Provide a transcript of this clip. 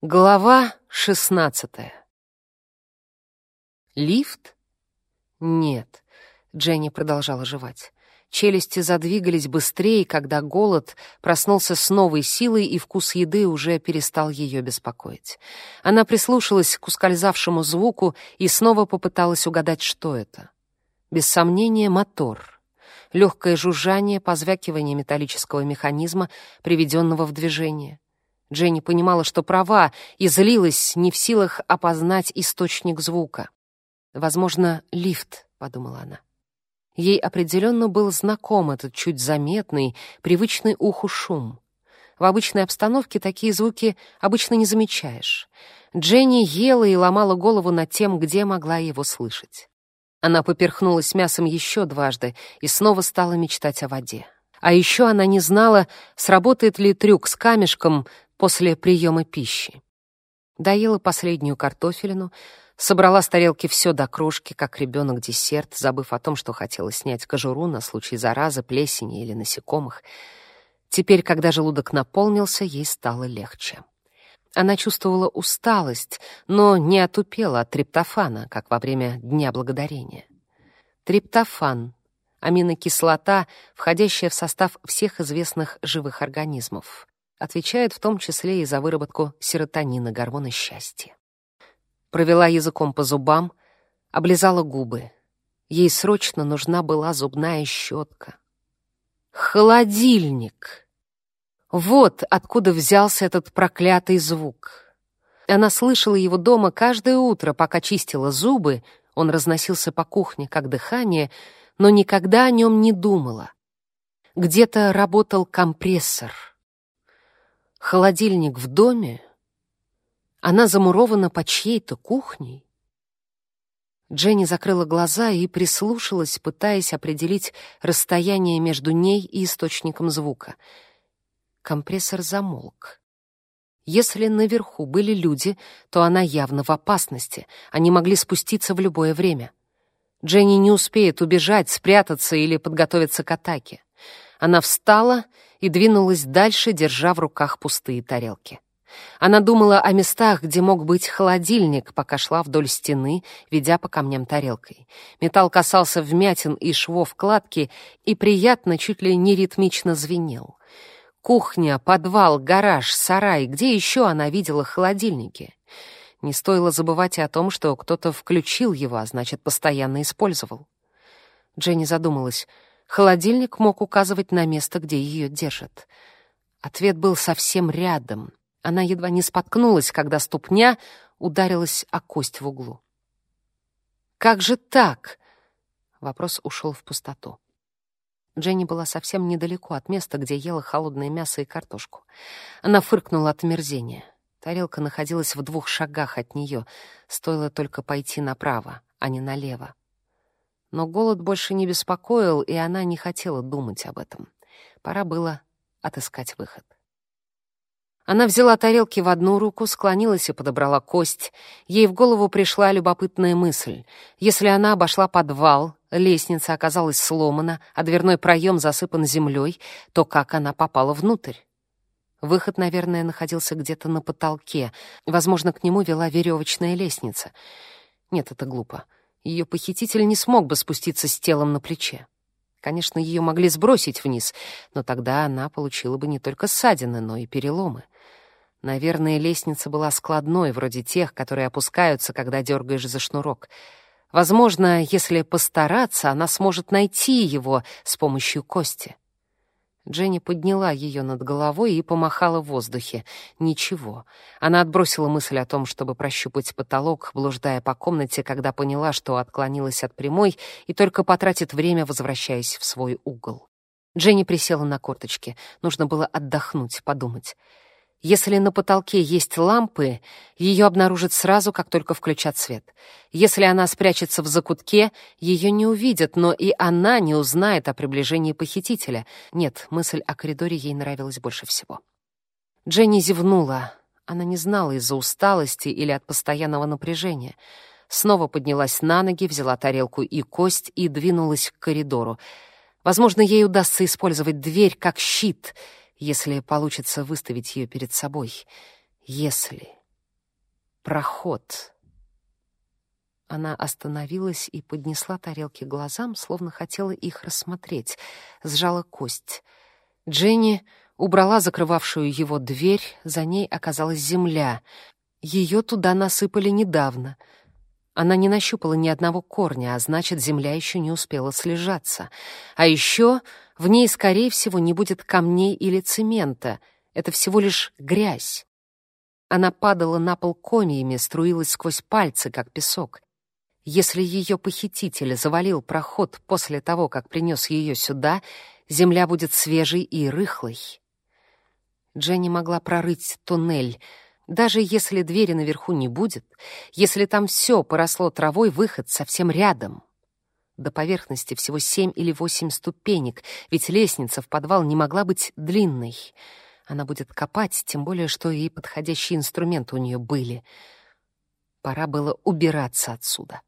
Глава шестнадцатая. Лифт? Нет. Дженни продолжала жевать. Челюсти задвигались быстрее, когда голод проснулся с новой силой, и вкус еды уже перестал ее беспокоить. Она прислушалась к ускользавшему звуку и снова попыталась угадать, что это. Без сомнения, мотор. Легкое жужжание, позвякивание металлического механизма, приведенного в движение — Дженни понимала, что права, и злилась, не в силах опознать источник звука. «Возможно, лифт», — подумала она. Ей определенно был знаком этот чуть заметный, привычный уху шум. В обычной обстановке такие звуки обычно не замечаешь. Дженни ела и ломала голову над тем, где могла его слышать. Она поперхнулась мясом еще дважды и снова стала мечтать о воде. А еще она не знала, сработает ли трюк с камешком, после приема пищи. Доела последнюю картофелину, собрала с тарелки все до крошки, как ребенок десерт, забыв о том, что хотела снять кожуру на случай заразы, плесени или насекомых. Теперь, когда желудок наполнился, ей стало легче. Она чувствовала усталость, но не отупела от триптофана, как во время Дня Благодарения. Триптофан — аминокислота, входящая в состав всех известных живых организмов отвечает в том числе и за выработку серотонина, гормона счастья. Провела языком по зубам, облизала губы. Ей срочно нужна была зубная щетка. Холодильник! Вот откуда взялся этот проклятый звук. Она слышала его дома каждое утро, пока чистила зубы, он разносился по кухне, как дыхание, но никогда о нем не думала. Где-то работал компрессор — Холодильник в доме? Она замурована под чьей-то кухней? Дженни закрыла глаза и прислушалась, пытаясь определить расстояние между ней и источником звука. Компрессор замолк. Если наверху были люди, то она явно в опасности. Они могли спуститься в любое время. Дженни не успеет убежать, спрятаться или подготовиться к атаке. Она встала и двинулась дальше, держа в руках пустые тарелки. Она думала о местах, где мог быть холодильник, пока шла вдоль стены, ведя по камням тарелкой. Металл касался вмятин и швов кладки и приятно, чуть ли не ритмично звенел. Кухня, подвал, гараж, сарай, где еще она видела холодильники? Не стоило забывать и о том, что кто-то включил его, а значит, постоянно использовал. Дженни задумалась — Холодильник мог указывать на место, где ее держат. Ответ был совсем рядом. Она едва не споткнулась, когда ступня ударилась о кость в углу. «Как же так?» Вопрос ушел в пустоту. Дженни была совсем недалеко от места, где ела холодное мясо и картошку. Она фыркнула от омерзения. Тарелка находилась в двух шагах от нее. Стоило только пойти направо, а не налево. Но голод больше не беспокоил, и она не хотела думать об этом. Пора было отыскать выход. Она взяла тарелки в одну руку, склонилась и подобрала кость. Ей в голову пришла любопытная мысль. Если она обошла подвал, лестница оказалась сломана, а дверной проем засыпан землей, то как она попала внутрь? Выход, наверное, находился где-то на потолке. Возможно, к нему вела веревочная лестница. Нет, это глупо ее похититель не смог бы спуститься с телом на плече. Конечно, ее могли сбросить вниз, но тогда она получила бы не только ссадины, но и переломы. Наверное, лестница была складной, вроде тех, которые опускаются, когда дергаешь за шнурок. Возможно, если постараться, она сможет найти его с помощью кости. Дженни подняла ее над головой и помахала в воздухе. Ничего. Она отбросила мысль о том, чтобы прощупать потолок, блуждая по комнате, когда поняла, что отклонилась от прямой и только потратит время, возвращаясь в свой угол. Дженни присела на корточки. Нужно было отдохнуть, подумать. Если на потолке есть лампы, ее обнаружат сразу, как только включат свет. Если она спрячется в закутке, ее не увидят, но и она не узнает о приближении похитителя. Нет, мысль о коридоре ей нравилась больше всего. Дженни зевнула. Она не знала из-за усталости или от постоянного напряжения. Снова поднялась на ноги, взяла тарелку и кость и двинулась к коридору. Возможно, ей удастся использовать дверь как щит — если получится выставить ее перед собой. Если... проход. Она остановилась и поднесла тарелки глазам, словно хотела их рассмотреть, сжала кость. Дженни убрала закрывавшую его дверь, за ней оказалась земля. Ее туда насыпали недавно. Она не нащупала ни одного корня, а значит, земля еще не успела слежаться. А еще в ней, скорее всего, не будет камней или цемента. Это всего лишь грязь. Она падала на пол комьями, струилась сквозь пальцы, как песок. Если ее похититель завалил проход после того, как принес ее сюда, земля будет свежей и рыхлой. Дженни могла прорыть туннель. Даже если двери наверху не будет, если там все поросло травой, выход совсем рядом. До поверхности всего семь или восемь ступенек, ведь лестница в подвал не могла быть длинной. Она будет копать, тем более, что и подходящие инструменты у нее были. Пора было убираться отсюда.